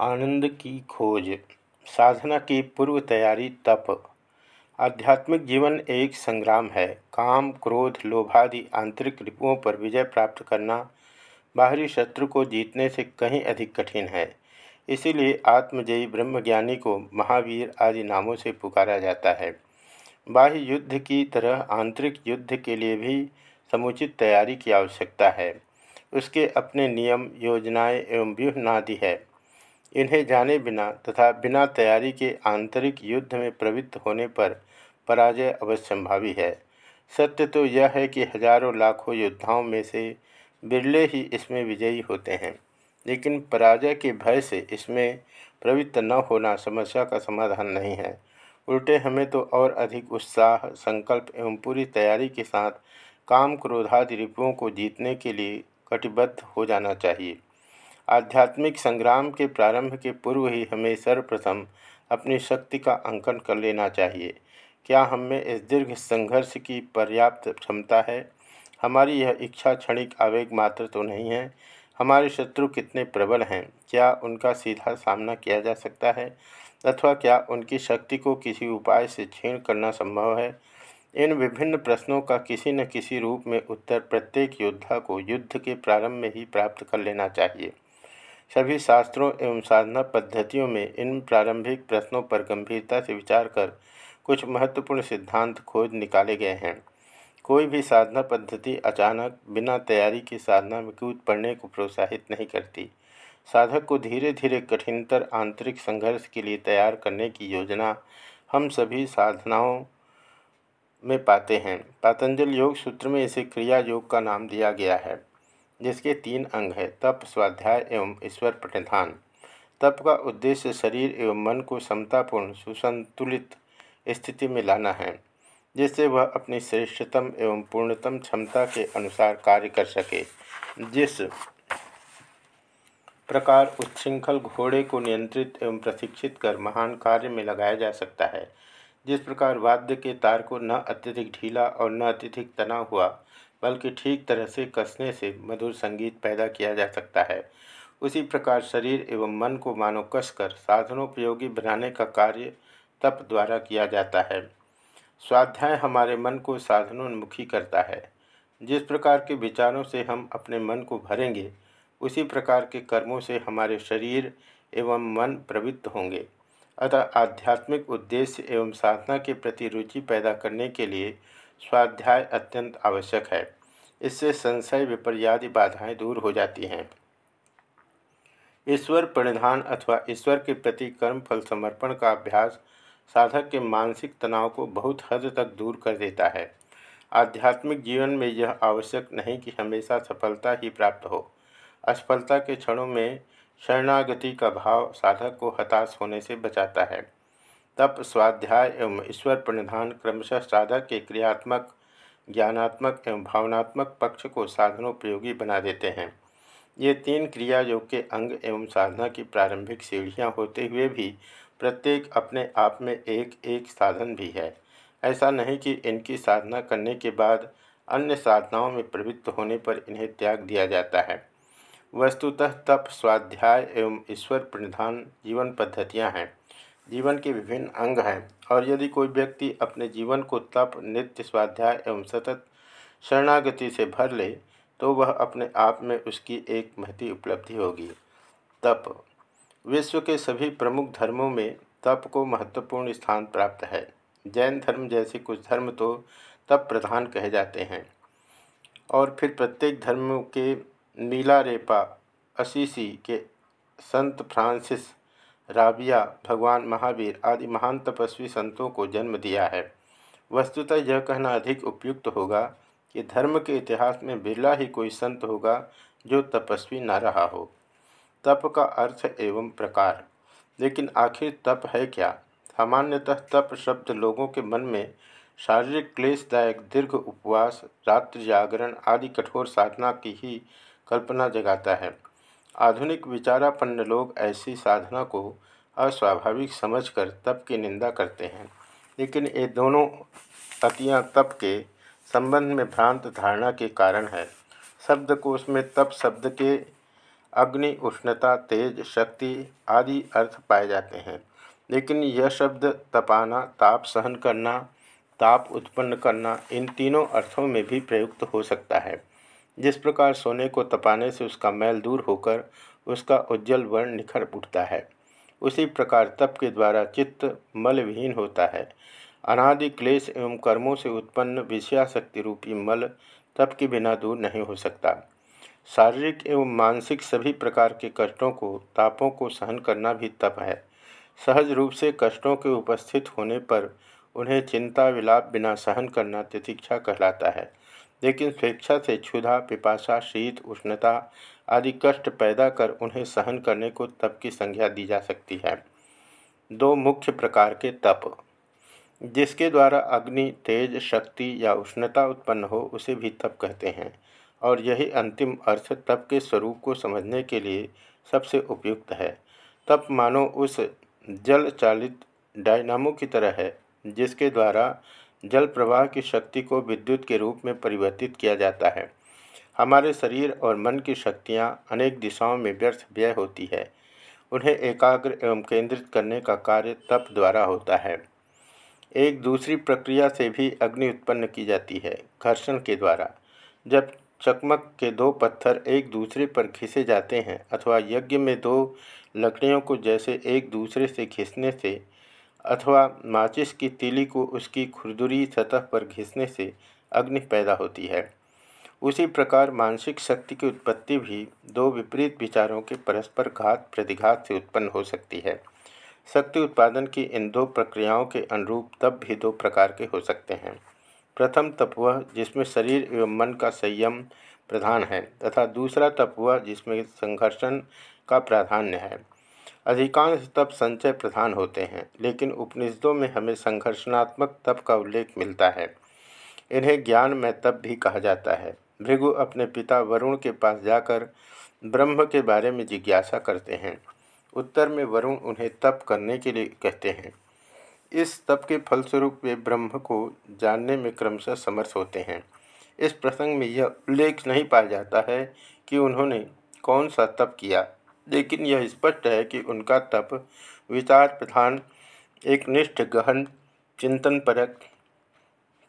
आनंद की खोज, साधना की पूर्व तैयारी, तप। आध्यात्मिक जीवन एक संग्राम है। काम, क्रोध लोभादि आंतरिक रिपुओं पर विजय प्राप्त करना बाहरी शत्रु को जीतने से कहीं अधिक कठिन है। इसीलिए आत्मजयी ब्रह्मज्ञानी को महावीर आदि नामों से पुकारा जाता है। बाह्य युद्ध की तरह आंतरिक युद्ध के लिए भी समुचित तैयारी की आवश्यकता है। उसके अपने नियम, योजनाएँ एवं व्यूहनादि है। इन्हें जाने बिना तथा बिना तैयारी के आंतरिक युद्ध में प्रवृत्त होने पर पराजय अवश्यंभावी है। सत्य तो यह है कि हज़ारों लाखों योद्धाओं में से बिरले ही इसमें विजयी होते हैं, लेकिन पराजय के भय से इसमें प्रवृत्त न होना समस्या का समाधान नहीं है। उल्टे हमें तो और अधिक उत्साह, संकल्प एवं पूरी तैयारी के साथ काम क्रोधादि रिपुओं को जीतने के लिए कटिबद्ध हो जाना चाहिए। आध्यात्मिक संग्राम के प्रारंभ के पूर्व ही हमें सर्वप्रथम अपनी शक्ति का अंकन कर लेना चाहिए। क्या हम में इस दीर्घ संघर्ष की पर्याप्त क्षमता है? हमारी यह इच्छा क्षणिक आवेग मात्र तो नहीं है। हमारे शत्रु कितने प्रबल हैं? क्या उनका सीधा सामना किया जा सकता है? अथवा क्या उनकी शक्ति को किसी उपाय से छीण करना संभव है? इन विभिन्न प्रश्नों का किसी न किसी रूप में उत्तर प्रत्येक योद्धा को युद्ध के प्रारंभ में ही प्राप्त कर लेना चाहिए। सभी शास्त्रों एवं साधना पद्धतियों में इन प्रारंभिक प्रश्नों पर गंभीरता से विचार कर कुछ महत्वपूर्ण सिद्धांत खोज निकाले गए हैं। कोई भी साधना पद्धति अचानक बिना तैयारी की साधना में कूद पड़ने को प्रोत्साहित नहीं करती। साधक को धीरे धीरे कठिनतर आंतरिक संघर्ष के लिए तैयार करने की योजना हम सभी साधनाओं में पाते हैं। पातंजल योग सूत्र में इसे क्रिया योग का नाम दिया गया है। जिसके तीन अंग है, तप, स्वाध्याय एवं ईश्वर प्रतिधान तप का उद्देश्य शरीर एवं मन को समतापूर्ण, सुसंतुलित स्थिति में लाना है, जिससे वह अपनी श्रेष्ठतम एवं पूर्णतम क्षमता के अनुसार कार्य कर सके। जिस प्रकार उच्छृंखल घोड़े को नियंत्रित एवं प्रशिक्षित कर महान कार्य में लगाया जा सकता है, जिस प्रकार वाद्य के तार को न अत्यधिक ढीला और न अत्यधिक तना हुआ बल्कि ठीक तरह से कसने से मधुर संगीत पैदा किया जा सकता है। उसी प्रकार शरीर एवं मन को मानो कसकर साधनोपयोगी बनाने का कार्य तप द्वारा किया जाता है। स्वाध्याय हमारे मन को साधनोन्मुखी करता है। जिस प्रकार के विचारों से हम अपने मन को भरेंगे, उसी प्रकार के कर्मों से हमारे शरीर एवं मन प्रवृत्त होंगे। अतः आध्यात्मिक उद्देश्य एवं साधना के प्रति रुचि पैदा करने के लिए स्वाध्याय अत्यंत आवश्यक है। इससे संशय, विपर्यादि बाधाएँ दूर हो जाती हैं। ईश्वर परिधान अथवा ईश्वर के प्रति कर्म फल समर्पण का अभ्यास साधक के मानसिक तनाव को बहुत हद तक दूर कर देता है। आध्यात्मिक जीवन में यह आवश्यक नहीं कि हमेशा सफलता ही प्राप्त हो। असफलता के क्षणों में शरणागति का भाव साधक को हताश होने से बचाता है। तप स्वाध्याय एवं ईश्वर प्रणिधान क्रमशः साधक के क्रियात्मक, ज्ञानात्मक एवं भावनात्मक पक्ष को साधनोपयोगी बना देते हैं। ये तीन क्रिया योग के अंग एवं साधना की प्रारंभिक सीढ़ियाँ होते हुए भी प्रत्येक अपने आप में एक एक साधन भी है। ऐसा नहीं कि इनकी साधना करने के बाद अन्य साधनाओं में प्रवृत्त होने पर इन्हें त्याग दिया जाता है। वस्तुतः तप स्वाध्याय एवं ईश्वर प्रणिधान जीवन पद्धतियाँ हैं। जीवन के विभिन्न अंग हैं। और यदि कोई व्यक्ति अपने जीवन को तप, नित्य स्वाध्याय एवं सतत शरणागति से भर ले तो वह अपने आप में उसकी एक महती उपलब्धि होगी। तप। विश्व के सभी प्रमुख धर्मों में तप को महत्वपूर्ण स्थान प्राप्त है। जैन धर्म जैसे कुछ धर्म तो तप प्रधान कहे जाते हैं। और फिर प्रत्येक धर्म के नीला रेपा असीसी के संत फ्रांसिस राबिया, भगवान महावीर आदि महान तपस्वी संतों को जन्म दिया है। वस्तुतः यह कहना अधिक उपयुक्त होगा कि धर्म के इतिहास में बिरला ही कोई संत होगा जो तपस्वी न रहा हो। तप का अर्थ एवं प्रकार। लेकिन आखिर तप है क्या? सामान्यतः तप शब्द लोगों के मन में शारीरिक क्लेशदायक, दीर्घ उपवास, रात्रि जागरण आदि कठोर साधना की ही कल्पना जगाता है। आधुनिक विचारापन्न लोग ऐसी साधना को अस्वाभाविक समझकर तप की निंदा करते हैं। लेकिन ये दोनों अतियाँ तप के संबंध में भ्रांत धारणा के कारण है। शब्दकोश में तप शब्द के अग्नि, उष्णता, तेज, शक्ति आदि अर्थ पाए जाते हैं। लेकिन यह शब्द तपाना, ताप सहन करना, ताप उत्पन्न करना इन तीनों अर्थों में भी प्रयुक्त हो सकता है। जिस प्रकार सोने को तपाने से उसका मैल दूर होकर उसका उज्जवल वर्ण निखर उठता है, उसी प्रकार तप के द्वारा चित्त मल विहीन होता है। अनादि क्लेश एवं कर्मों से उत्पन्न विषयाशक्ति रूपी मल तप के बिना दूर नहीं हो सकता। शारीरिक एवं मानसिक सभी प्रकार के कष्टों को, तापों को सहन करना भी तप है। सहज रूप से कष्टों के उपस्थित होने पर उन्हें चिंता विलाप बिना सहन करना तितिक्षा कहलाता है। लेकिन स्वेच्छा से क्षुधा पिपाशा शीत, उष्णता आदि कष्ट पैदा कर उन्हें सहन करने को तप की संज्ञा दी जा सकती है। दो मुख्य प्रकार के तप। जिसके द्वारा अग्नि, तेज, शक्ति या उष्णता उत्पन्न हो, उसे भी तप कहते हैं। और यही अंतिम अर्थ तप के स्वरूप को समझने के लिए सबसे उपयुक्त है। तप मानो उस जल चालित डायनामो की तरह है, जिसके द्वारा जल प्रवाह की शक्ति को विद्युत के रूप में परिवर्तित किया जाता है। हमारे शरीर और मन की शक्तियाँ अनेक दिशाओं में व्यर्थ व्यय होती है। उन्हें एकाग्र एवं केंद्रित करने का कार्य तप द्वारा होता है। एक दूसरी प्रक्रिया से भी अग्नि उत्पन्न की जाती है, घर्षण के द्वारा। जब चकमक के दो पत्थर एक दूसरे पर खिसे जाते हैं अथवा यज्ञ में दो लकड़ियों को जैसे एक दूसरे से खींचने से अथवा माचिस की तीली को उसकी खुरदुरी सतह पर घिसने से अग्नि पैदा होती है। उसी प्रकार मानसिक शक्ति की उत्पत्ति भी दो विपरीत विचारों के परस्पर घात प्रतिघात से उत्पन्न हो सकती है। शक्ति उत्पादन की इन दो प्रक्रियाओं के अनुरूप तब भी दो प्रकार के हो सकते हैं। प्रथम तप वह जिसमें शरीर एवं मन का संयम प्रधान है तथा दूसरा तप वह जिसमें संघर्षण का प्राधान्य है। अधिकांश तप संचय प्रधान होते हैं, लेकिन उपनिषदों में हमें संघर्षणात्मक तप का उल्लेख मिलता है। इन्हें ज्ञान में तप भी कहा जाता है। भृगु अपने पिता वरुण के पास जाकर ब्रह्म के बारे में जिज्ञासा करते हैं। उत्तर में वरुण उन्हें तप करने के लिए कहते हैं। इस तप के फलस्वरूप वे ब्रह्म को जानने में क्रमशः समर्थ होते हैं। इस प्रसंग में यह उल्लेख नहीं पाया जाता है कि उन्होंने कौन सा तप किया। लेकिन यह स्पष्ट है कि उनका तप विचार प्रधान एक निष्ठ, गहन चिंतन परक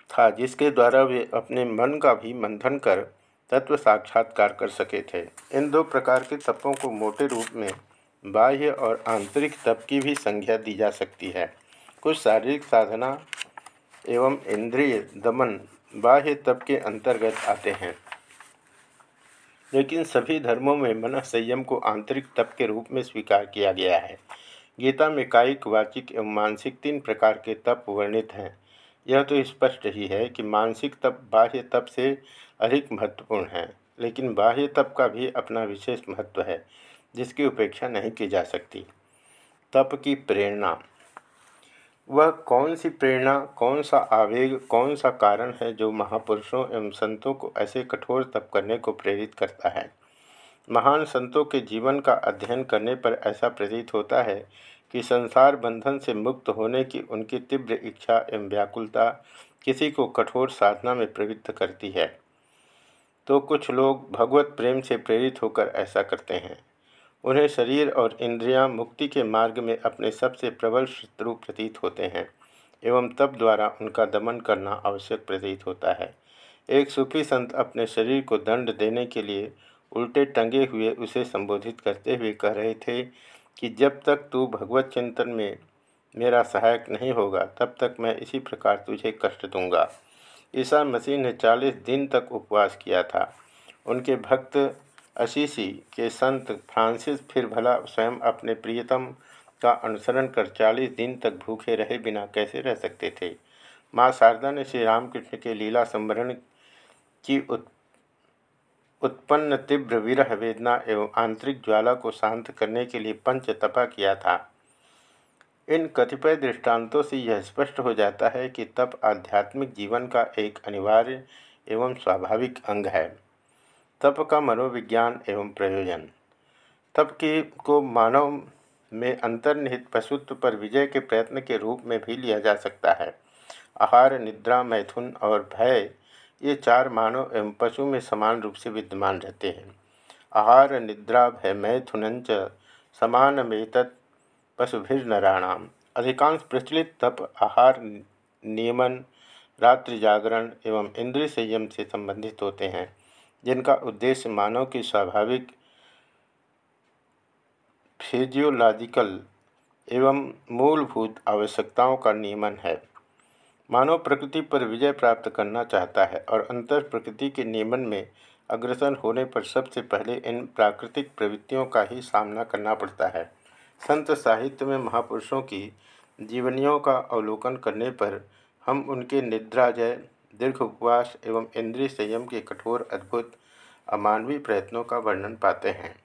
था, जिसके द्वारा वे अपने मन का भी मंथन कर तत्व साक्षात्कार कर सके थे। इन दो प्रकार के तपों को मोटे रूप में बाह्य और आंतरिक तप की भी संज्ञा दी जा सकती है। कुछ शारीरिक साधना एवं इंद्रिय दमन बाह्य तप के अंतर्गत आते हैं। लेकिन सभी धर्मों में मन संयम को आंतरिक तप के रूप में स्वीकार किया गया है। गीता में कायिक, वाचिक एवं मानसिक तीन प्रकार के तप वर्णित हैं। यह तो स्पष्ट ही है कि मानसिक तप बाह्य तप से अधिक महत्वपूर्ण है, लेकिन बाह्य तप का भी अपना विशेष महत्व है, जिसकी उपेक्षा नहीं की जा सकती। तप की प्रेरणा वह कौन सी प्रेरणा कौन सा आवेग कौन सा कारण है जो महापुरुषों एवं संतों को ऐसे कठोर तप करने को प्रेरित करता है? महान संतों के जीवन का अध्ययन करने पर ऐसा प्रतीत होता है कि संसार बंधन से मुक्त होने की उनकी तीव्र इच्छा एवं व्याकुलता किसी को कठोर साधना में प्रवृत्त करती है। तो कुछ लोग भगवत प्रेम से प्रेरित होकर ऐसा करते हैं। उन्हें शरीर और इंद्रियाँ मुक्ति के मार्ग में अपने सबसे प्रबल शत्रु प्रतीत होते हैं, एवं तप द्वारा उनका दमन करना आवश्यक प्रतीत होता है। एक सूफी संत अपने शरीर को दंड देने के लिए उल्टे टंगे हुए उसे संबोधित करते हुए कह रहे थे कि जब तक तू भगवत चिंतन में मेरा सहायक नहीं होगा, तब तक मैं इसी प्रकार तुझे कष्ट दूँगा। ईसा मसीह ने चालीस दिन तक उपवास किया था। उनके भक्त अशीसी के संत फ्रांसिस फिर भला स्वयं अपने प्रियतम का अनुसरण कर चालीस दिन तक भूखे रहे बिना कैसे रह सकते थे? माँ शारदा ने श्री रामकृष्ण के लीला संवरण की उत, उत्पन्न तीव्र विरह वेदना एवं आंतरिक ज्वाला को शांत करने के लिए पंच तपा किया था। इन कतिपय दृष्टांतों से यह स्पष्ट हो जाता है कि तप आध्यात्मिक जीवन का एक अनिवार्य एवं स्वाभाविक अंग है। तप का मनोविज्ञान एवं प्रयोजन। तप की को मानव में अंतर्निहित पशुत्व पर विजय के प्रयत्न के रूप में भी लिया जा सकता है। आहार, निद्रा, मैथुन और भय, ये चार मानव एवं पशु में समान रूप से विद्यमान रहते हैं। आहार, निद्रा, भय, मैथुनच समानमेत पशुभिर्नराणाम अधिकांश प्रचलित तप आहार, नियमन, रात्रि जागरण एवं इंद्रिय संयम से संबंधित होते हैं। जिनका उद्देश्य मानव की स्वाभाविक फिजियोलॉजिकल एवं मूलभूत आवश्यकताओं का नियमन है। मानव प्रकृति पर विजय प्राप्त करना चाहता है और अंतर प्रकृति के नियमन में अग्रसर होने पर सबसे पहले इन प्राकृतिक प्रवृत्तियों का ही सामना करना पड़ता है। संत साहित्य में महापुरुषों की जीवनियों का अवलोकन करने पर हम उनके निद्राजय दीर्घ उपवास एवं इंद्रिय संयम के कठोर अद्भुत अमानवीय प्रयत्नों का वर्णन पाते हैं।